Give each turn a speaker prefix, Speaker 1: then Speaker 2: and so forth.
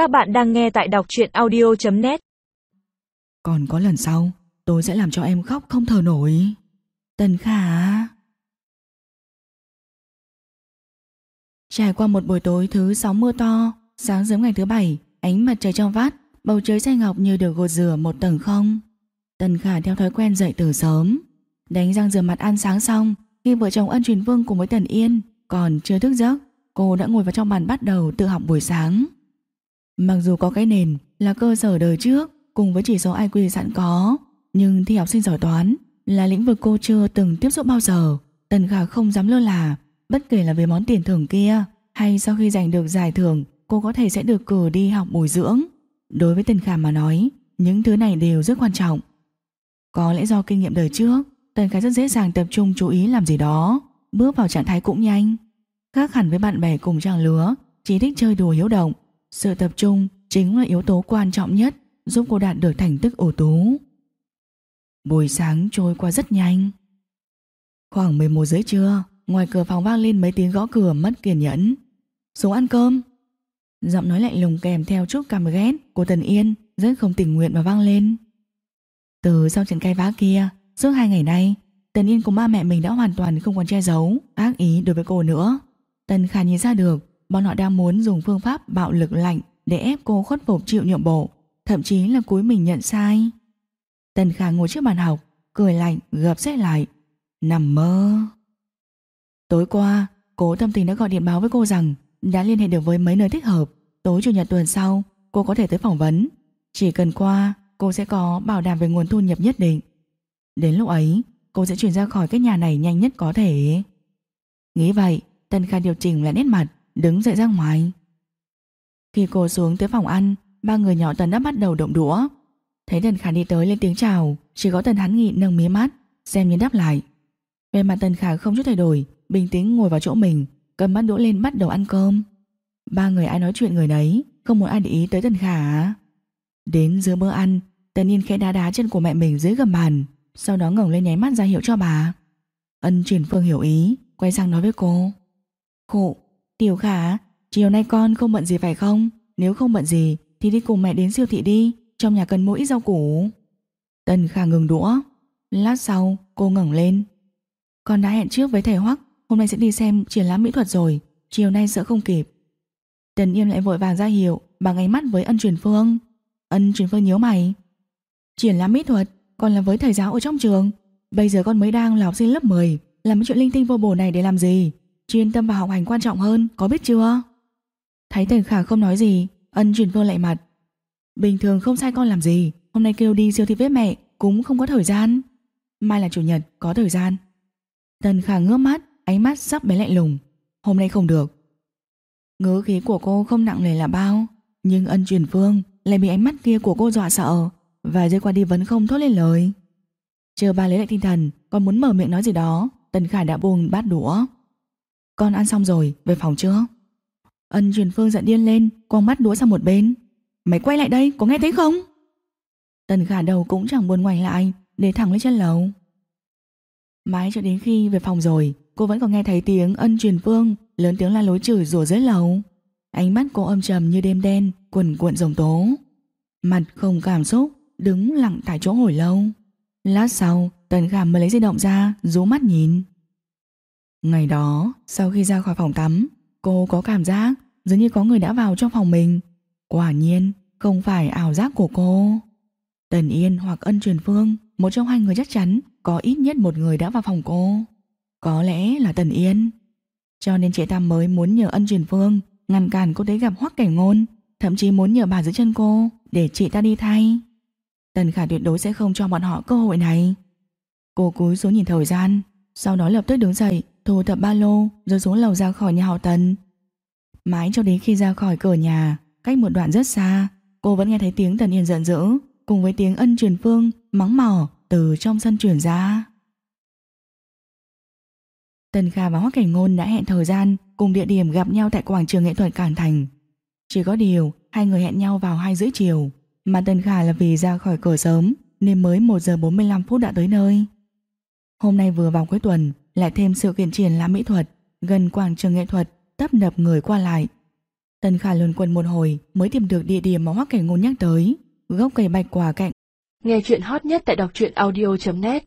Speaker 1: Các bạn đang nghe tại đọc truyện audio.net
Speaker 2: Còn có lần sau, Tôi sẽ làm cho em khóc không thở nổi. Tần Khả Trải qua một buổi tối thứ sáu mưa to, Sáng sớm ngày thứ bảy, Ánh mặt trời trong vắt, Bầu trời xanh ngọc như được gột rửa một tầng không. Tần Khả theo thói quen dậy từ sớm. Đánh răng rửa mặt ăn sáng xong, Khi vợ chồng ân truyền vương cùng với Tần Yên Còn chưa thức giấc, Cô đã ngồi vào trong bàn bắt đầu tự học buổi sáng. Mặc dù có cái nền là cơ sở đời trước cùng với chỉ số IQ sẵn có, nhưng thi học sinh giỏi toán là lĩnh vực cô chưa từng tiếp xúc bao giờ. Tần Khả không dám lơ là, bất kể là về món tiền thưởng kia hay sau khi giành được giải thưởng cô có thể sẽ được cử đi học bồi dưỡng. Đối với Tần Khả mà nói, những thứ này đều rất quan trọng. Có lẽ do kinh nghiệm đời trước, Tần Khả rất dễ dàng tập trung chú ý làm gì đó, bước vào trạng thái cũng nhanh. Khác hẳn với bạn bè cùng trang lứa, chỉ thích chơi đùa hiếu động, sự tập trung chính là yếu tố quan trọng nhất giúp cô đạt được thành tích ổ tú. Buổi sáng trôi qua rất nhanh. Khoảng 11 rưỡi trưa, ngoài cửa phòng vang lên mấy tiếng gõ cửa mất kiên nhẫn. Xuống ăn cơm. Giọng nói lạnh lùng kèm theo chút căm ghét của Tần Yên rất không tình nguyện mà vang lên. Từ sau trận cay vã kia, suốt hai ngày nay, Tần Yên cùng ba mẹ mình đã hoàn toàn không còn che giấu ác ý đối với cô nữa. Tần Khả nhìn ra được bọn họ đang muốn dùng phương pháp bạo lực lạnh để ép cô khuất phục chịu nhượng bộ, thậm chí là cúi mình nhận sai. Tần Khả ngồi trước bàn học, cười lạnh gập xét lại, nằm mơ. Tối qua, cố tâm tình đã gọi điện báo với cô rằng đã liên hệ được với mấy nơi thích hợp. Tối chủ nhật tuần sau, cô có thể tới phỏng vấn. Chỉ cần qua, cô sẽ có bảo đảm về nguồn thu nhập nhất định. Đến lúc ấy, cô sẽ chuyển ra khỏi cái nhà này nhanh nhất có thể. Nghĩ vậy, Tần Khả điều chỉnh lại nét mặt, đứng dậy ra ngoài. Khi cô xuống tới phòng ăn, ba người nhỏ Tần đã bắt đầu động đũa. Thấy Tần Khả đi tới lên tiếng chào, chỉ có Tần Hán Nghị nâng mí mắt, xem như đáp lại. Về mặt Tần Khả không chút thay đổi, bình tĩnh ngồi vào chỗ mình, cầm bát đũa lên bắt đầu ăn cơm. Ba người ai nói chuyện người đấy, không muốn ai để ý tới Tần Khả. Đến giữa bữa ăn, Tần Yên khẽ đá đá chân của mẹ mình dưới gầm bàn, sau đó ngẩng lên nháy mắt ra hiệu cho bà. Ân truyền phương hiểu ý, quay sang nói với cô. Khổ, Tiểu Khả, chiều nay con không bận gì phải không? Nếu không bận gì thì đi cùng mẹ đến siêu thị đi, trong nhà cần mỗi rau củ. Tần Khả ngừng đũa. Lát sau, cô ngẩng lên. Con đã hẹn trước với thầy Hoắc, hôm nay sẽ đi xem triển lãm mỹ thuật rồi, chiều nay sợ không kịp. Tần Yêm lại vội vàng ra hiệu, bằng ánh mắt với ân truyền phương. Ân truyền phương nhớ mày. Triển lãm mỹ thuật, còn là với thầy giáo ở trong trường. Bây giờ con mới đang là học sinh lớp 10, làm chuyện linh tinh vô bổ này để làm gì? Chuyên tâm vào học hành quan trọng hơn, có biết chưa? Thấy Tần Khả không nói gì, ân chuyển phương lại mặt. Bình thường không sai con làm gì, hôm nay kêu đi siêu thị với mẹ, cũng không có thời gian. Mai là chủ nhật, có thời gian. Tần Khả ngước mắt, ánh mắt sắp bé lạnh lùng. Hôm nay không được. Ngữ khí của cô không nặng nề là bao, nhưng ân truyền phương lại bị ánh mắt kia của cô dọa sợ, và rơi qua đi vẫn không thốt lên lời. Chờ ba lấy lại tinh thần, còn muốn mở miệng nói gì đó, Tần Khả đã buông bát đũa. Con ăn xong rồi, về phòng chưa? Ân truyền phương giận điên lên, quăng mắt đũa sang một bên. Mày quay lại đây, có nghe thấy không? Tần khả đầu cũng chẳng buồn ngoảnh lại, để thẳng lên chân lầu. Mãi cho đến khi về phòng rồi, cô vẫn còn nghe thấy tiếng ân truyền phương lớn tiếng la lối chửi rủa dưới lầu. Ánh mắt cô âm trầm như đêm đen, quần cuộn rồng tố. Mặt không cảm xúc, đứng lặng tại chỗ hồi lâu. Lát sau, Tần Khả mới lấy di động ra, rú mắt nhìn. Ngày đó, sau khi ra khỏi phòng tắm, cô có cảm giác giống như có người đã vào trong phòng mình. Quả nhiên, không phải ảo giác của cô. Tần Yên hoặc Ân Truyền Phương, một trong hai người chắc chắn có ít nhất một người đã vào phòng cô. Có lẽ là Tần Yên. Cho nên chị tam mới muốn nhờ Ân Truyền Phương ngăn cản cô tới gặp Hoắc Cảnh Ngôn, thậm chí muốn nhờ bà giữ chân cô để chị ta đi thay. Tần Khả tuyệt đối sẽ không cho bọn họ cơ hội này. Cô cúi xuống nhìn thời gian, sau đó lập tức đứng dậy, thu thập ba lô rồi xuống lầu ra khỏi nhà họ Tần. Mãi cho đến khi ra khỏi cửa nhà, cách một đoạn rất xa, cô vẫn nghe thấy tiếng Tần Yên giận dữ cùng với tiếng ân truyền phương mắng mỏ từ trong sân truyền ra. Tần Kha và Hoắc Cảnh Ngôn đã hẹn thời gian cùng địa điểm gặp nhau tại quảng trường nghệ thuật Cảng Thành. Chỉ có điều, hai người hẹn nhau vào 2 rưỡi chiều, mà Tần Kha là vì ra khỏi cửa sớm nên mới 1 giờ 45 phút đã tới nơi. Hôm nay vừa vào cuối tuần, lại thêm sự kiện triển lãm mỹ thuật gần quảng trường nghệ thuật tấp nập người qua lại. Tần Khả luồn quần một hồi mới tìm được địa điểm mà Hoắc Cảnh Ngôn nhắc tới, gốc cây bạch quả cạnh.
Speaker 3: Nghe chuyện hot nhất tại đọc truyện audio.net